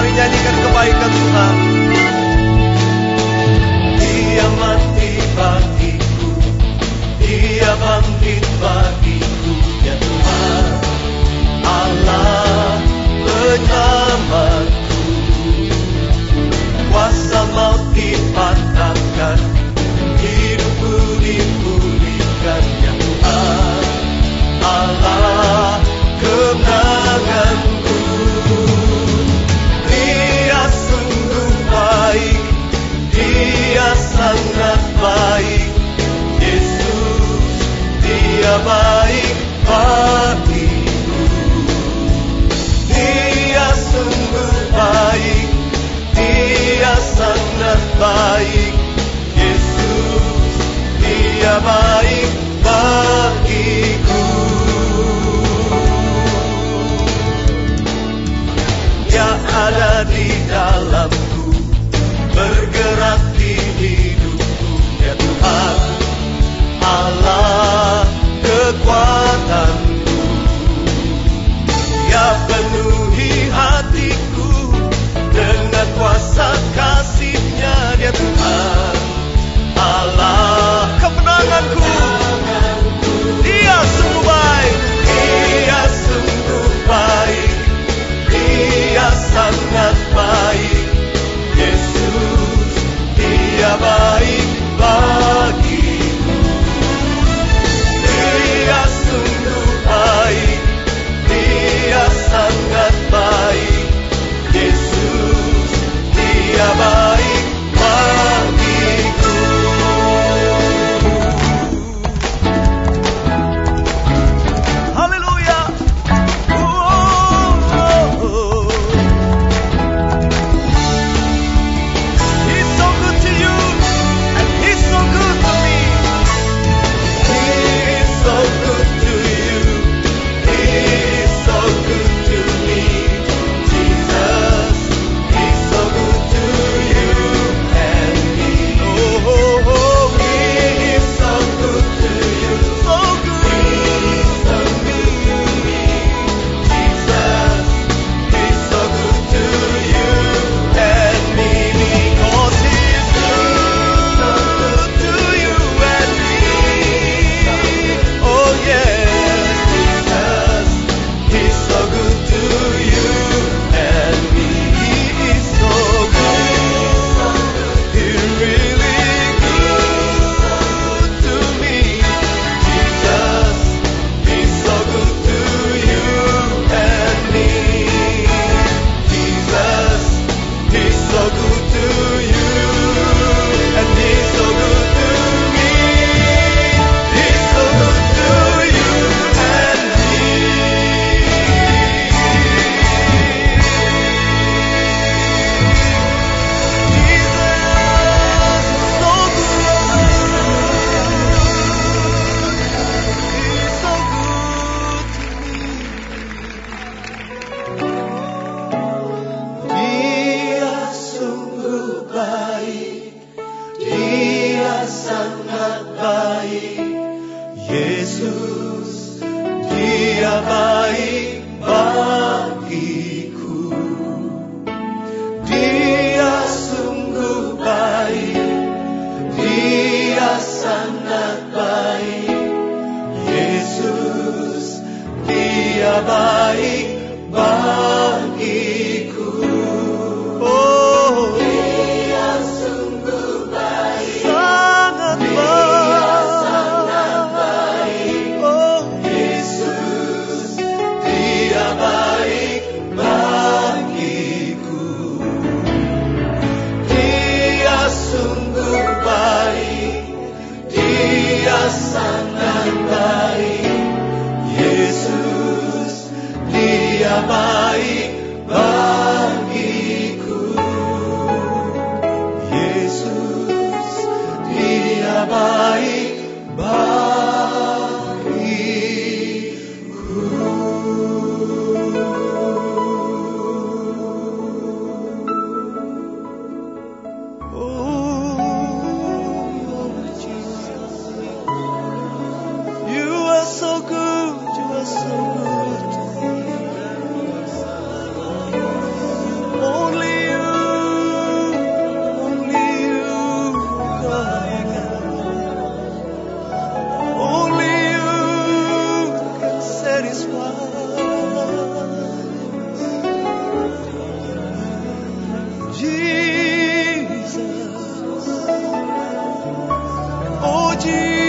Kami nyanyikan kebaikan Tuhan. Dia mati bagiku, dia bangkit bagiku. Dia baik bagiku Dia sungguh baik Dia sangat baik. Yesus Dia baik bagiku. Dia ada di Yesus dia baik bagiku. Dia sungguh baik dia sangat baik. Yesus dia baik bagiku. Jesus.